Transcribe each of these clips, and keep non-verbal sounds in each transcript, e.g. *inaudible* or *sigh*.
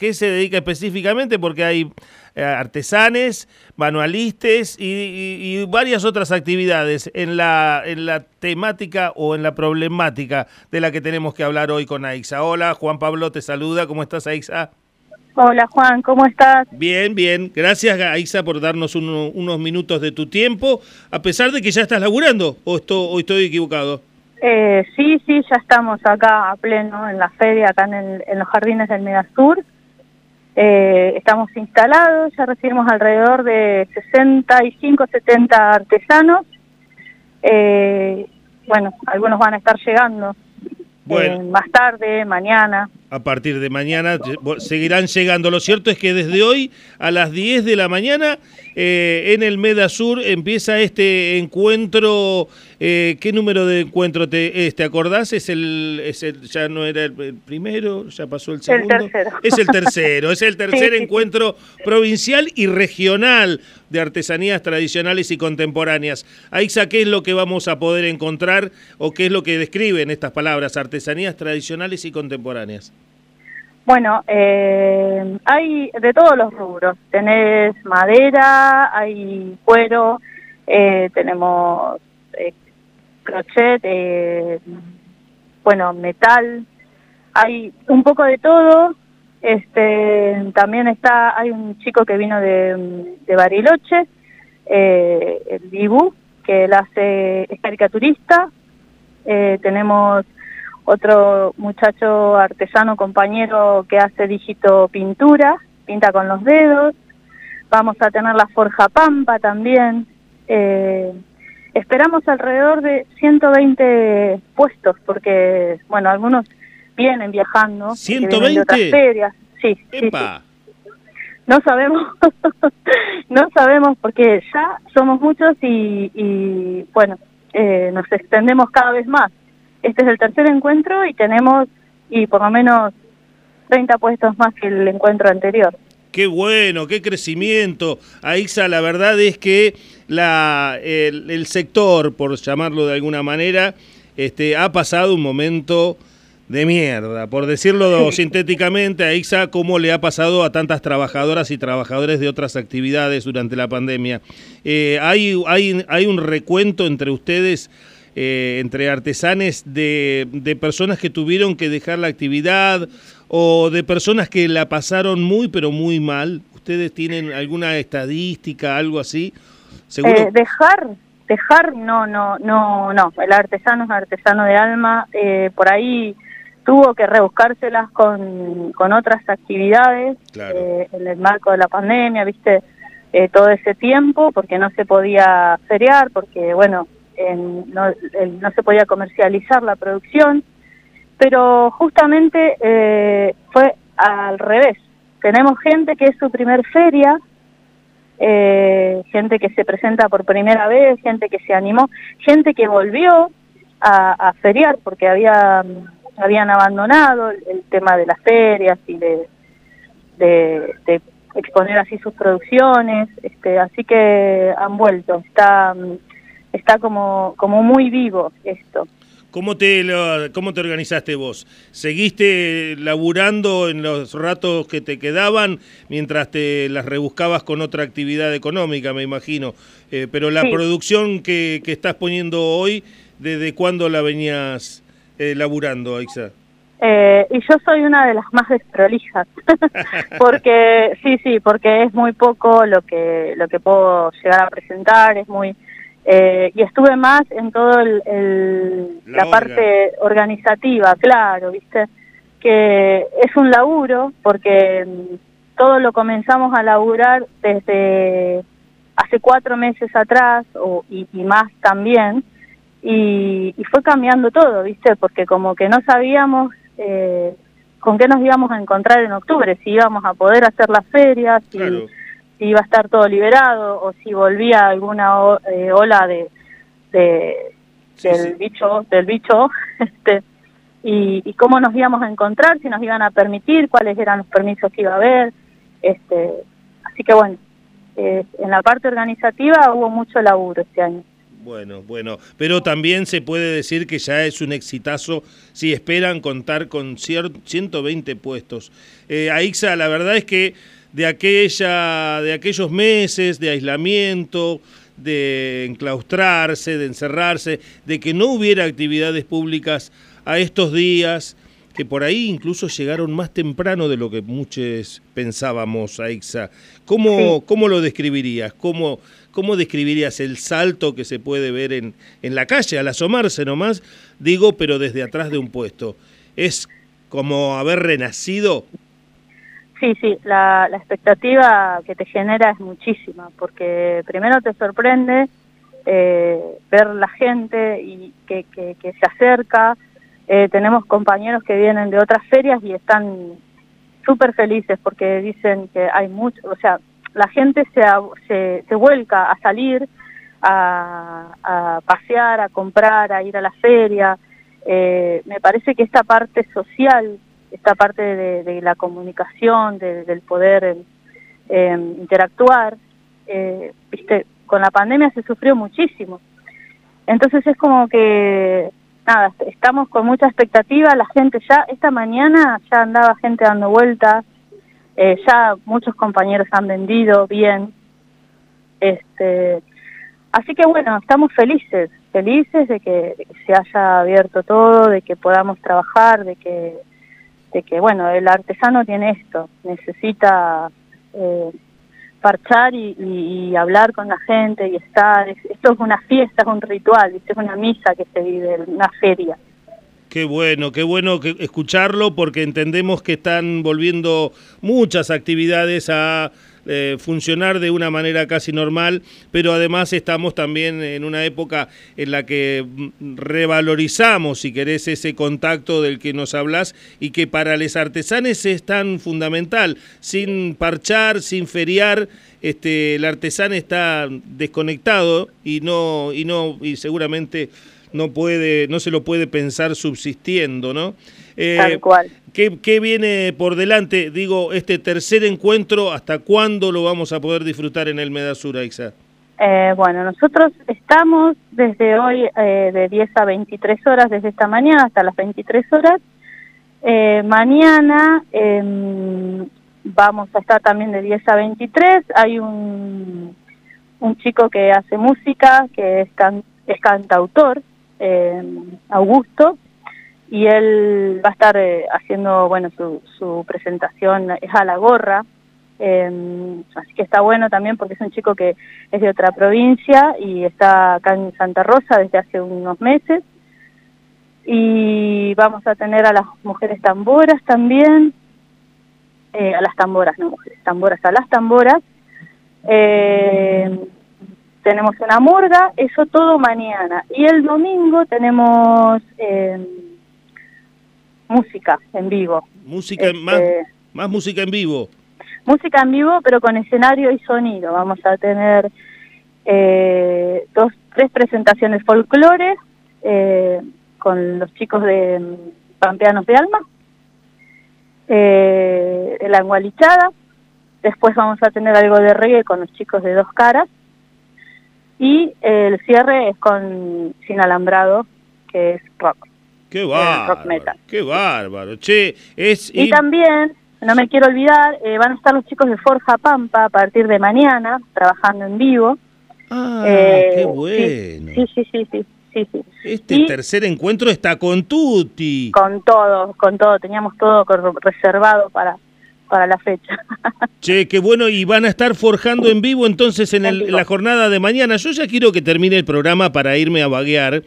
qué se dedica específicamente? Porque hay eh, artesanes, manualistas y, varias otras actividades en la, en la temática o en la problemática de la que tenemos que hablar hoy con AIXA. Hola, Juan Pablo te saluda. ¿Cómo estás, AIXA? Hola Juan, ¿cómo estás? Bien, bien. Gracias Aixa por darnos unos minutos de tu tiempo, a pesar de que ya estás laburando, o, estoy equivocado. Eh, sí, sí, ya estamos acá a pleno en la feria, acá en, los jardines del Medasur. Eh, estamos instalados, ya recibimos alrededor de 65, 70 artesanos. Eh, bueno, algunos van a estar llegando eh, más tarde, mañana a partir de mañana seguirán llegando. Lo cierto es que desde hoy a las 10 de la mañana eh, en el Medasur empieza este encuentro. Eh, ¿Qué número de encuentro te, te acordás? ¿Es el, es el, ya no era el, primero, ya pasó el segundo? El tercero. Es el tercero, es el *laughs* tercer encuentro provincial y regional de artesanías tradicionales y contemporáneas. Aixa, ¿qué es lo que vamos a poder encontrar o qué es lo que describen estas palabras, artesanías tradicionales y contemporáneas? Bueno, eh, hay de todos los rubros. Tenés madera, hay cuero, eh, tenemos eh, crochet, eh, bueno, metal, hay un poco de todo. Este, también está, hay un chico que vino de, Bariloche, el Dibu, que él hace, es caricaturista. tenemos otro muchacho artesano compañero que hace dígito pintura, pinta con los dedos, vamos a tener la forja pampa también, eh, esperamos alrededor de 120 puestos, porque, bueno, algunos vienen viajando. ¿120? De otras ferias. Sí, sí, No sabemos, *laughs* no sabemos porque ya somos muchos y, y bueno, eh, nos extendemos cada vez más. Este es el tercer encuentro y tenemos, y por lo menos 30 puestos más que el encuentro anterior. Qué bueno, qué crecimiento. Aixa, la verdad es que la, el, sector, por llamarlo de alguna manera, este, ha pasado un momento de mierda, por decirlo sintéticamente, Aixa, cómo le ha pasado a tantas trabajadoras y trabajadores de otras actividades durante la pandemia. Eh, hay, hay, ¿Hay un recuento entre ustedes eh, entre artesanes de, de personas que tuvieron que dejar la actividad o de personas que la pasaron muy pero muy mal? ¿Ustedes tienen alguna estadística, algo así? ¿Seguro? Eh, dejar, dejar, no, no, no, no. El artesano es artesano de alma. Eh, por ahí tuvo que rebuscárselas con, con otras actividades en el marco de la pandemia, viste, todo ese tiempo, porque no se podía feriar, porque, bueno, no, se podía comercializar la producción, pero justamente eh, fue al revés. Tenemos gente que es su primer feria, eh, gente que se presenta por primera vez, gente que se animó, gente que volvió a, feriar porque había, habían abandonado el, tema de las ferias y de, de, exponer así sus producciones, este, así que han vuelto. Está está como, como muy vivo esto. ¿Cómo te, ¿Cómo te organizaste vos? ¿Seguiste laburando en los ratos que te quedaban mientras te las rebuscabas con otra actividad económica, me imagino? Eh, pero la producción que, que, estás poniendo hoy, ¿desde cuándo la venías eh, laburando, Aixa? Eh, y yo soy una de las más desprolijas, *laughs* porque sí, sí, porque es muy poco lo que lo que puedo llegar a presentar, es muy eh, y estuve más en todo el, la, parte organizativa, claro, viste, que es un laburo porque mm, todo lo comenzamos a laburar desde hace cuatro meses atrás o, y, más también y, fue cambiando todo, viste, porque como que no sabíamos eh, con qué nos íbamos a encontrar en octubre, si íbamos a poder hacer las ferias, si si iba a estar todo liberado o si volvía alguna eh, ola de, del bicho del bicho *laughs* este y, cómo nos íbamos a encontrar si nos iban a permitir cuáles eran los permisos que iba a haber este así que bueno eh, en la parte organizativa hubo mucho laburo este año Bueno, bueno, pero también se puede decir que ya es un exitazo si esperan contar con 120 puestos. Eh, Aixa, la verdad es que de, aquella, de aquellos meses de aislamiento, de enclaustrarse, de encerrarse, de que no hubiera actividades públicas a estos días, que por ahí incluso llegaron más temprano de lo que muchos pensábamos, Aixa. ¿Cómo, ¿Cómo lo describirías? ¿Cómo, ¿Cómo describirías el salto que se puede ver en, en la calle, al asomarse nomás? Digo, pero desde atrás de un puesto. ¿Es como haber renacido? Sí, sí, la, la expectativa que te genera es muchísima, porque primero te sorprende eh, ver la gente y que, que, que se acerca. Eh, tenemos compañeros que vienen de otras ferias y están súper felices porque dicen que hay mucho, o sea, la gente se, se, se vuelca a salir, a, a, pasear, a comprar, a ir a la feria. Eh, me parece que esta parte social, esta parte de, de la comunicación, de, del poder eh, interactuar, eh, viste, con la pandemia se sufrió muchísimo. Entonces es como que, nada, estamos con mucha expectativa, la gente ya, esta mañana ya andaba gente dando vueltas, eh, ya muchos compañeros han vendido bien. Este, así que bueno, estamos felices, felices de que, de que, se haya abierto todo, de que podamos trabajar, de que, de que bueno, el artesano tiene esto, necesita eh, parchar y, y, hablar con la gente y estar. Esto es una fiesta, es un ritual, es una misa que se vive, una feria. Qué bueno, qué bueno escucharlo porque entendemos que están volviendo muchas actividades a eh, funcionar de una manera casi normal, pero además estamos también en una época en la que mm, revalorizamos, si querés, ese contacto del que nos hablas y que para los artesanes es tan fundamental. Sin parchar, sin feriar, este, el artesano está desconectado y no, y no, y seguramente no puede, no se lo puede pensar subsistiendo, ¿no? Eh, Tal cual. ¿qué, ¿Qué viene por delante? Digo, este tercer encuentro, ¿hasta cuándo lo vamos a poder disfrutar en el Medasur, Aixa? Eh, bueno, nosotros estamos desde hoy eh, de 10 a 23 horas, desde esta mañana hasta las 23 horas. Eh, mañana em, vamos a estar también de 10 a 23. Hay un, un chico que hace música, que es, can, es cantautor, eh, Augusto, y él va a estar eh, haciendo, bueno, su, su presentación es a la gorra, eh, así que está bueno también porque es un chico que es de otra provincia y está acá en Santa Rosa desde hace unos meses. Y vamos a tener a las mujeres tamboras también, eh, a las tamboras, no mujeres tamboras, a las tamboras. Eh, tenemos una murga, eso todo mañana. Y el domingo tenemos eh, música en vivo. Música, este, más, más música en vivo. Música en vivo, pero con escenario y sonido. Vamos a tener eh, dos, tres presentaciones folclore eh, con los chicos de Pampeanos de Alma, eh, la engualichada. Después vamos a tener algo de reggae con los chicos de Dos Caras y el cierre es con Sin Alambrado, que es rock. ¡Qué bárbaro! Rock metal. ¡Qué bárbaro! Che, es... Y, también, no me quiero olvidar, eh, van a estar los chicos de Forja Pampa a partir de mañana, trabajando en vivo. ¡Ah, eh, qué bueno! Sí, sí, sí, sí. Sí, sí. Este y tercer encuentro está con Tuti. Con todo, con todo. Teníamos todo reservado para, para la fecha. *laughs* Che, qué bueno, y van a estar forjando en vivo entonces en, el, en, la jornada de mañana. Yo ya quiero que termine el programa para irme a vaguear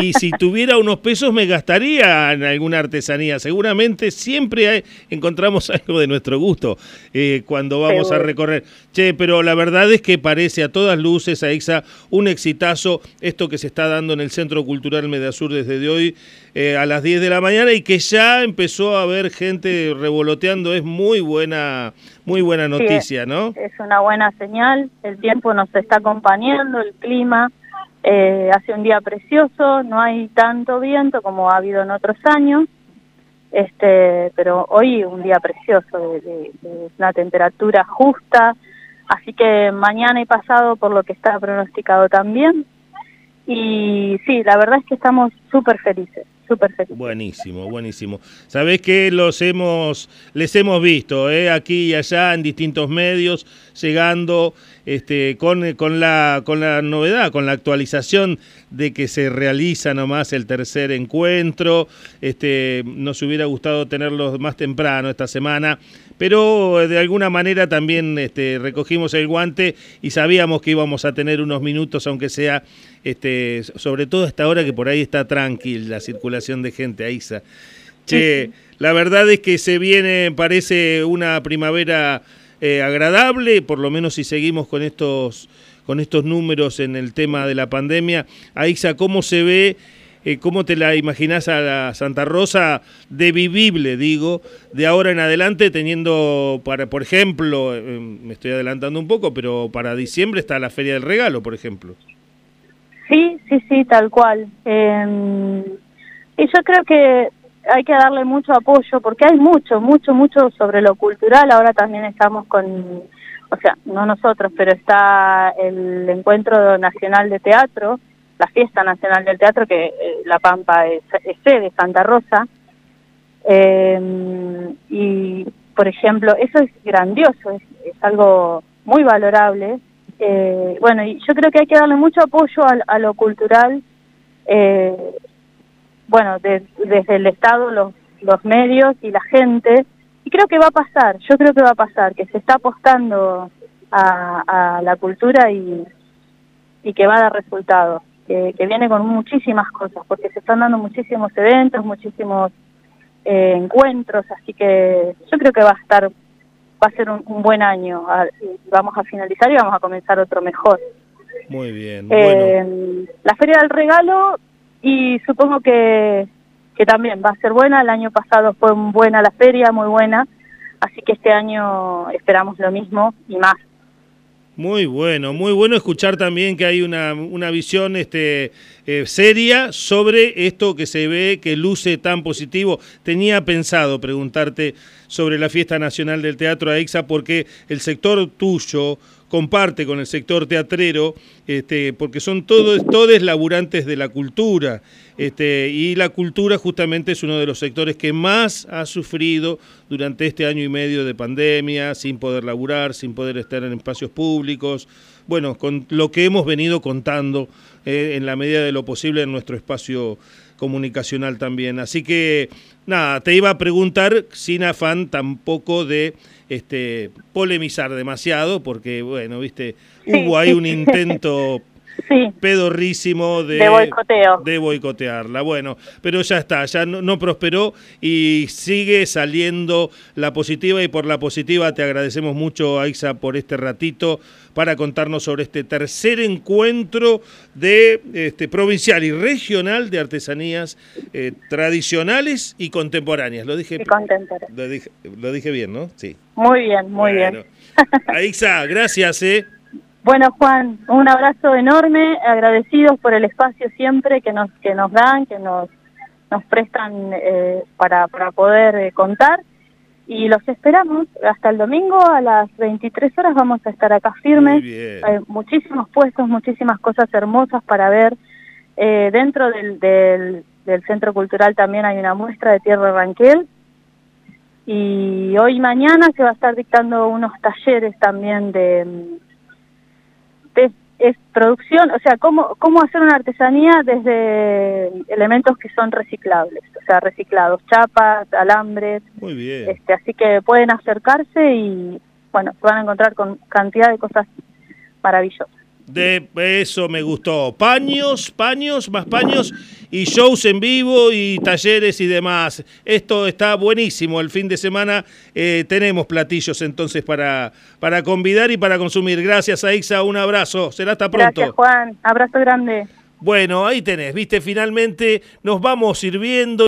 y si *laughs* tuviera unos pesos me gastaría en alguna artesanía. Seguramente siempre hay, encontramos algo de nuestro gusto eh, cuando vamos Seguro. a recorrer. Che, pero la verdad es que parece a todas luces, a Ixa, un exitazo esto que se está dando en el Centro Cultural Mediasur desde de hoy eh, a las 10 de la mañana y que ya empezó a haber gente revoloteando. Es muy buena muy buena noticia, sí, ¿no? Es una buena señal, el tiempo nos está acompañando, el clima eh, hace un día precioso, no hay tanto viento como ha habido en otros años, este, pero hoy un día precioso, de, de, de una temperatura justa, así que mañana y pasado por lo que está pronosticado también, Y sí, la verdad es que estamos súper felices. Buenísimo, buenísimo. Sabés que los hemos, les hemos visto, ¿eh? aquí y allá en distintos medios, llegando este, con, con, la, con la novedad, con la actualización de que se realiza nomás el tercer encuentro. Este, nos hubiera gustado tenerlos más temprano esta semana, pero de alguna manera también este, recogimos el guante y sabíamos que íbamos a tener unos minutos, aunque sea, este, sobre todo esta hora que por ahí está tranquila la circulación de gente, Aiza. Che, la verdad es que se viene, parece una primavera eh, agradable, por lo menos si seguimos con estos, con estos números en el tema de la pandemia. Aiza, ¿cómo se ve? Eh, ¿Cómo te la imaginas a la Santa Rosa de vivible, digo, de ahora en adelante, teniendo, para, por ejemplo, eh, me estoy adelantando un poco, pero para diciembre está la Feria del Regalo, por ejemplo? Sí, sí, sí, tal cual. Em, y yo creo que hay que darle mucho apoyo porque hay mucho, mucho, mucho sobre lo cultural. Ahora también estamos con, o sea, no nosotros, pero está el Encuentro Nacional de Teatro, la Fiesta Nacional del Teatro, que eh, La Pampa es, sede, Santa Rosa. Eh, y, por ejemplo, eso es grandioso, es, algo muy valorable. Eh, bueno, y yo creo que hay que darle mucho apoyo a, a lo cultural. Bueno, desde el Estado, los, los medios y la gente. Y creo que va a pasar, yo creo que va a pasar, que se está apostando a, la cultura y, y que va a dar resultados, que, viene con muchísimas cosas, porque se están dando muchísimos eventos, muchísimos eh, encuentros, así que yo creo que va a estar, va a ser un, buen año. vamos a finalizar y vamos a comenzar otro mejor. Muy bien. Eh, la Feria del Regalo y supongo que, que también va a ser buena. El año pasado fue buena la feria, muy buena, así que este año esperamos lo mismo y más. Muy bueno, muy bueno escuchar también que hay una, una visión este, eh, seria sobre esto que se ve, que luce tan positivo. Tenía pensado preguntarte sobre la Fiesta Nacional del Teatro AIXA porque el sector tuyo comparte con el sector teatrero, este, porque son todos, todos laburantes de la cultura. Este, y la cultura justamente es uno de los sectores que más ha sufrido durante este año y medio de pandemia, sin poder laburar, sin poder estar en espacios públicos. Bueno, con lo que hemos venido contando eh, en la medida de lo posible en nuestro espacio comunicacional también. Así que, nada, te iba a preguntar, sin afán tampoco de este, polemizar demasiado, porque, bueno, viste, hubo ahí un intento *laughs* pedorrísimo de, de, boicotearla. Bueno, pero ya está, ya no, prosperó y sigue saliendo la positiva y por la positiva te agradecemos mucho, Aixa, por este ratito para contarnos sobre este tercer encuentro de este, provincial y regional de artesanías eh, tradicionales y contemporáneas. Lo dije, lo dije, lo dije bien, ¿no? Sí. Muy bien, muy bien. *laughs* Aixa, gracias, ¿eh? Bueno, Juan, un abrazo enorme, agradecidos por el espacio siempre que nos que nos dan, que nos nos prestan eh, para, para poder eh, contar. Y los esperamos hasta el domingo a las 23 horas. Vamos a estar acá firmes, hay muchísimos puestos, muchísimas cosas hermosas para ver. Eh, dentro del, del, del, Centro Cultural también hay una muestra de Tierra Ranquel y hoy y mañana se va a estar dictando unos talleres también de es, producción, o sea, cómo, cómo hacer una artesanía desde elementos que son reciclables, o sea, reciclados, chapas, alambres. Muy bien. Este, así que pueden acercarse y, bueno, se van a encontrar con cantidad de cosas maravillosas. De eso me gustó. Paños, paños, más paños y shows en vivo y talleres y demás. Esto está buenísimo. El fin de semana eh, tenemos platillos entonces para, para convidar y para consumir. Gracias, Aixa. Un abrazo. Será hasta pronto. Gracias, Juan. Abrazo grande. Bueno, ahí tenés. Viste, finalmente nos vamos sirviendo.